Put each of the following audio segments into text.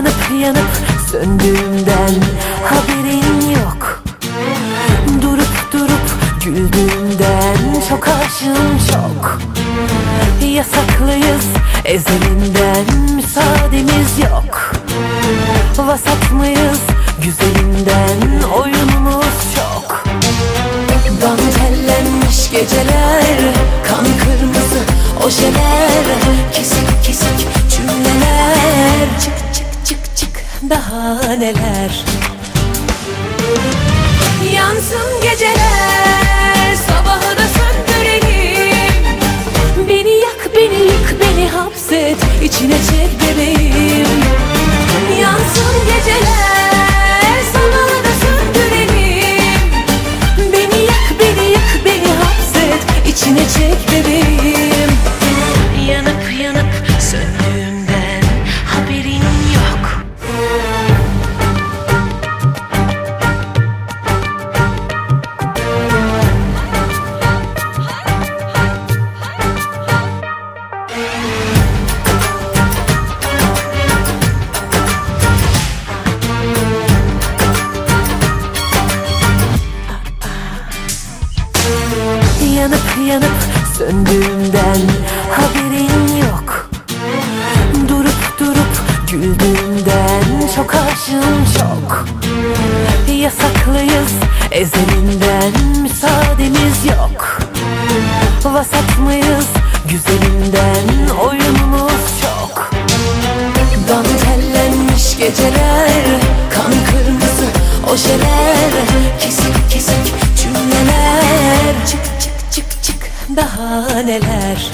Yanıp yanıp söndüğümden haberin yok. Durup durup güldüğümden çok aşığım çok. Yasaklıyız ezelinden müsaademiz yok. Vasat mıyız güzelinden oyunumuz çok. Dantellenmiş geceler Kan kırmızı ojeler daha neler Yansın geceler Sabahı da söndürelim. Beni yak beni yık beni hapset içine çek bebeğim. Yansın geceler Sabahı da söndürelim. Beni yak beni yık beni hapset içine çek bebeğim. Yanıp yanıp söndüğümden Yanıp söndüğümden haberin yok. Durup durup güldüğümden çok aşığım çok. Yasaklıyız ezelinden müsaademiz yok. Vasat mıyız güzelinden oyunumuz çok. Dantellenmiş geceler neler?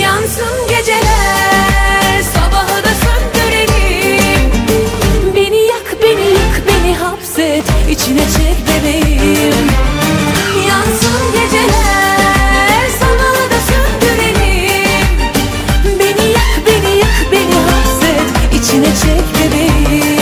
Yansın geceler Sabahı da söndürelim. Beni yak beni yık beni hapset içine çek bebeğim. Yansın geceler Sabahı da söndürelim. Beni yak beni yık beni hapset içine çek bebeğim